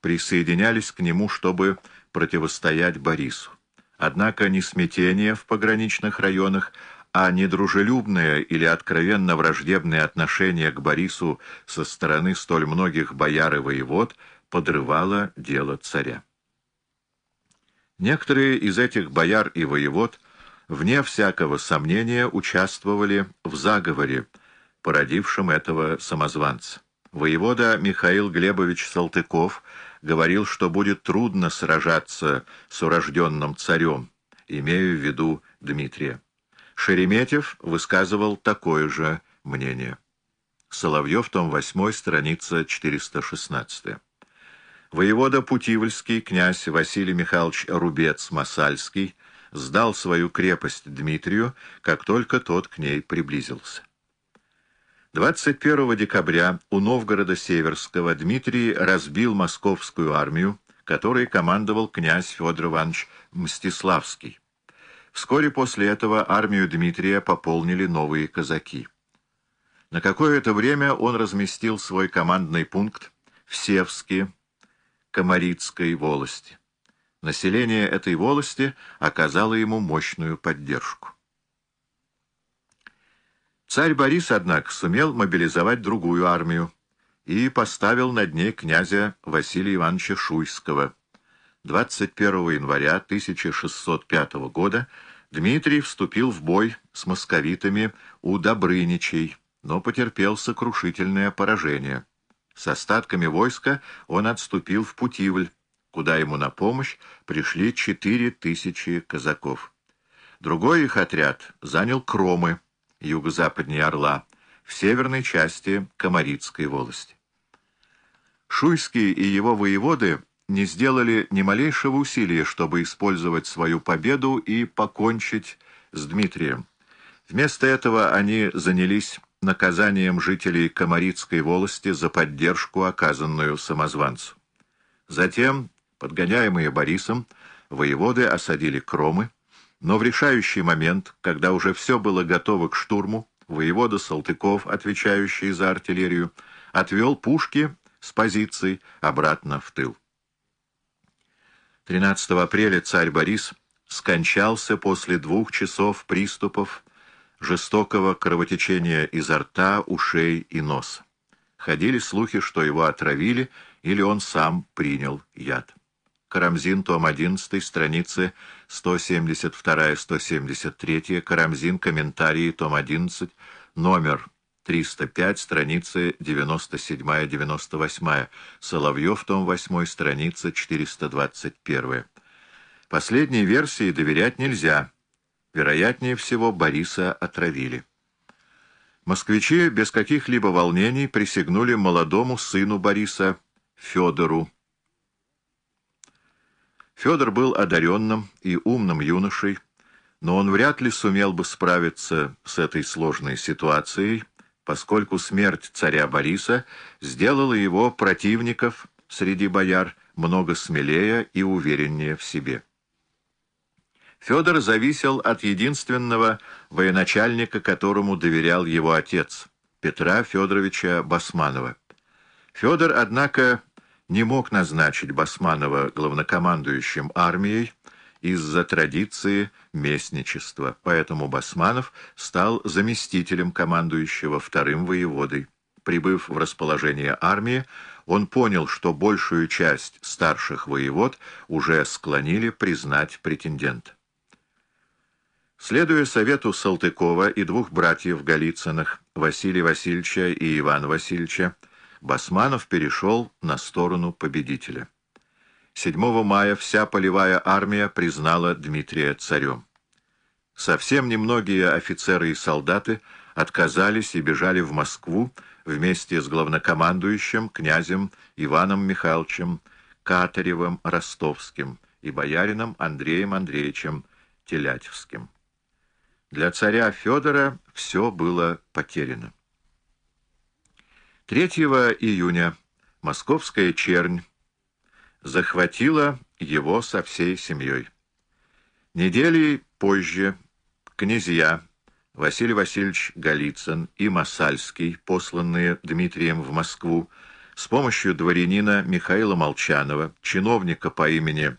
присоединялись к нему, чтобы противостоять Борису. Однако не смятение в пограничных районах, а недружелюбное или откровенно враждебное отношение к Борису со стороны столь многих бояр и воевод подрывало дело царя. Некоторые из этих бояр и воевод, вне всякого сомнения, участвовали в заговоре, породившем этого самозванца. Воевода Михаил Глебович Салтыков говорил, что будет трудно сражаться с урожденным царем, имея в виду Дмитрия. Шереметьев высказывал такое же мнение. Соловьев, том 8, страница 416. Воевода Путивльский, князь Василий Михайлович Рубец-Масальский, сдал свою крепость Дмитрию, как только тот к ней приблизился. 21 декабря у Новгорода Северского Дмитрий разбил московскую армию, которой командовал князь Федор Иванович Мстиславский. Вскоре после этого армию Дмитрия пополнили новые казаки. На какое-то время он разместил свой командный пункт в Севске, Комарицкой волости. Население этой волости оказало ему мощную поддержку. Царь Борис, однако, сумел мобилизовать другую армию и поставил над ней князя Василия Ивановича Шуйского. 21 января 1605 года Дмитрий вступил в бой с московитами у Добрыничей, но потерпел сокрушительное поражение. С остатками войска он отступил в Путивль, куда ему на помощь пришли четыре тысячи казаков. Другой их отряд занял Кромы, юго-западнее Орла, в северной части Комарицкой волости. Шуйский и его воеводы не сделали ни малейшего усилия, чтобы использовать свою победу и покончить с Дмитрием. Вместо этого они занялись наказанием жителей Комарицкой волости за поддержку, оказанную самозванцу. Затем, подгоняемые Борисом, воеводы осадили Кромы, но в решающий момент, когда уже все было готово к штурму, воевода Салтыков, отвечающий за артиллерию, отвел пушки с позиций обратно в тыл. 13 апреля царь Борис скончался после двух часов приступов жестокого кровотечения изо рта, ушей и носа. Ходили слухи, что его отравили или он сам принял яд. Карамзин, том 11, страницы 172-173, Карамзин, комментарии, том 11, номер 305, страницы 97-98, Соловьев, том 8, страница 421. Последней версии доверять нельзя. Вероятнее всего, Бориса отравили. Москвичи без каких-либо волнений присягнули молодому сыну Бориса, Федору, Федор был одаренным и умным юношей, но он вряд ли сумел бы справиться с этой сложной ситуацией, поскольку смерть царя Бориса сделала его противников среди бояр много смелее и увереннее в себе. Федор зависел от единственного военачальника, которому доверял его отец, Петра Федоровича Басманова. Федор, однако, не мог назначить Басманова главнокомандующим армией из-за традиции местничества, поэтому Басманов стал заместителем командующего вторым воеводой. Прибыв в расположение армии, он понял, что большую часть старших воевод уже склонили признать претендента. Следуя совету Салтыкова и двух братьев Голицыных, Василия Васильевича и Ивана Васильевича, Басманов перешел на сторону победителя. 7 мая вся полевая армия признала Дмитрия царем. Совсем немногие офицеры и солдаты отказались и бежали в Москву вместе с главнокомандующим князем Иваном Михайловичем Катаревым Ростовским и боярином Андреем Андреевичем Телятьевским. Для царя Федора все было потеряно. 3 июня московская чернь захватила его со всей семьей. Недели позже князья Василий Васильевич Голицын и Масальский, посланные Дмитрием в Москву, с помощью дворянина Михаила Молчанова, чиновника по имени